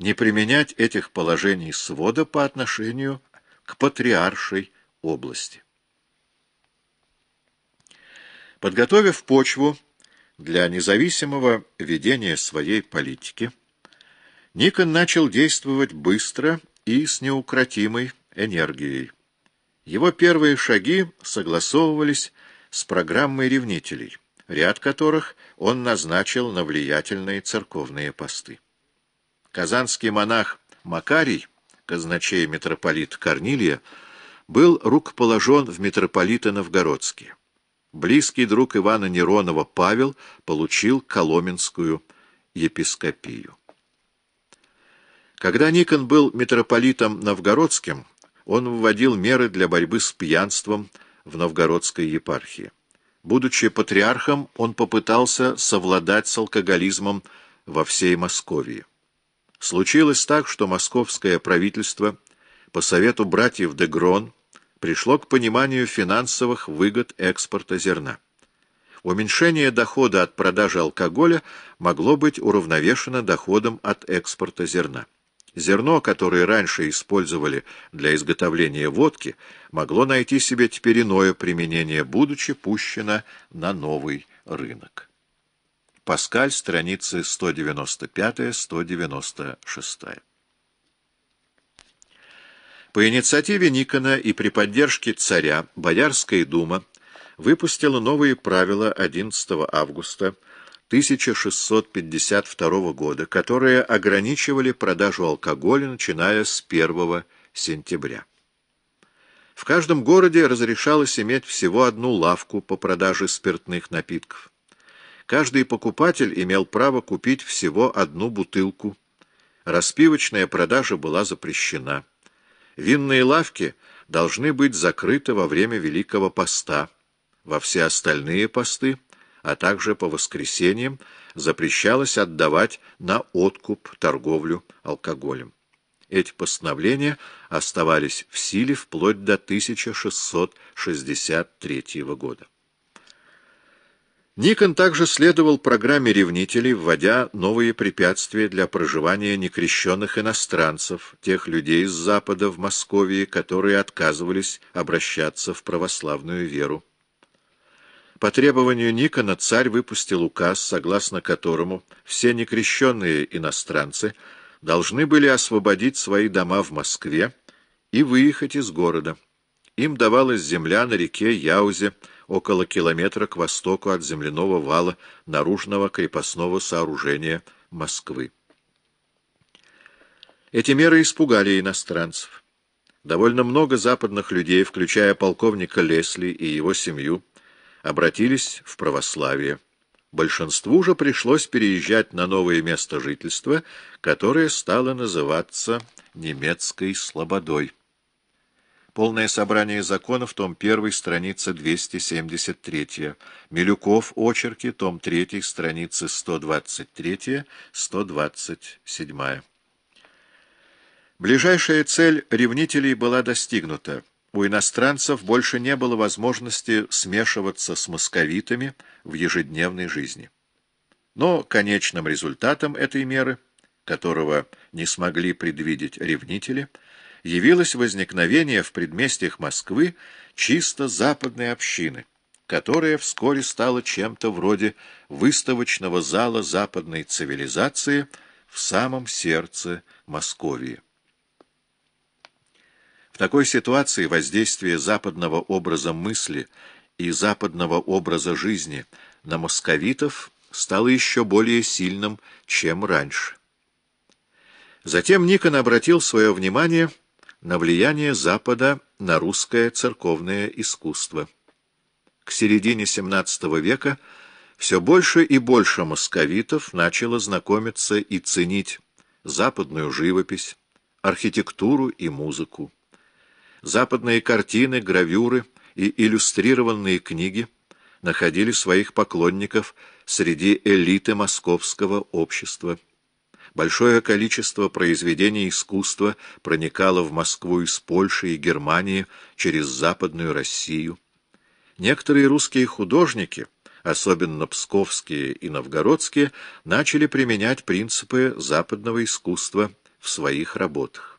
не применять этих положений свода по отношению к патриаршей области. Подготовив почву для независимого ведения своей политики, Никон начал действовать быстро и с неукротимой энергией. Его первые шаги согласовывались с программой ревнителей, ряд которых он назначил на влиятельные церковные посты. Казанский монах Макарий, казначей митрополит Корнилия, был рукоположен в митрополиты Новгородские. Близкий друг Ивана Неронова Павел получил Коломенскую епископию. Когда Никон был митрополитом новгородским, он вводил меры для борьбы с пьянством в новгородской епархии. Будучи патриархом, он попытался совладать с алкоголизмом во всей Московии. Случилось так, что московское правительство по совету братьев де Грон пришло к пониманию финансовых выгод экспорта зерна. Уменьшение дохода от продажи алкоголя могло быть уравновешено доходом от экспорта зерна. Зерно, которое раньше использовали для изготовления водки, могло найти себе теперь иное применение, будучи пущено на новый рынок. Паскаль, страницы 195-196. По инициативе Никона и при поддержке царя Боярская дума выпустила новые правила 11 августа 1652 года, которые ограничивали продажу алкоголя, начиная с 1 сентября. В каждом городе разрешалось иметь всего одну лавку по продаже спиртных напитков. Каждый покупатель имел право купить всего одну бутылку. Распивочная продажа была запрещена. Винные лавки должны быть закрыты во время Великого Поста. Во все остальные посты – а также по воскресеньям запрещалось отдавать на откуп торговлю алкоголем. Эти постановления оставались в силе вплоть до 1663 года. Никон также следовал программе ревнителей, вводя новые препятствия для проживания некрещенных иностранцев, тех людей с Запада в Московии, которые отказывались обращаться в православную веру. По требованию Никона царь выпустил указ, согласно которому все некрещенные иностранцы должны были освободить свои дома в Москве и выехать из города. Им давалась земля на реке Яузе, около километра к востоку от земляного вала наружного крепостного сооружения Москвы. Эти меры испугали иностранцев. Довольно много западных людей, включая полковника Лесли и его семью, обратились в православие. Большинству же пришлось переезжать на новое место жительства, которое стало называться немецкой слободой. Полное собрание законов, том 1, страница 273. Милюков, очерки, том 3, страницы 123-127. Ближайшая цель ревнителей была достигнута у иностранцев больше не было возможности смешиваться с московитами в ежедневной жизни. Но конечным результатом этой меры, которого не смогли предвидеть ревнители, явилось возникновение в предместьях Москвы чисто западной общины, которая вскоре стала чем-то вроде выставочного зала западной цивилизации в самом сердце Московии такой ситуации воздействие западного образа мысли и западного образа жизни на московитов стало еще более сильным, чем раньше. Затем Никон обратил свое внимание на влияние Запада на русское церковное искусство. К середине XVII века все больше и больше московитов начало знакомиться и ценить западную живопись, архитектуру и музыку. Западные картины, гравюры и иллюстрированные книги находили своих поклонников среди элиты московского общества. Большое количество произведений искусства проникало в Москву из Польши и Германии через Западную Россию. Некоторые русские художники, особенно псковские и новгородские, начали применять принципы западного искусства в своих работах.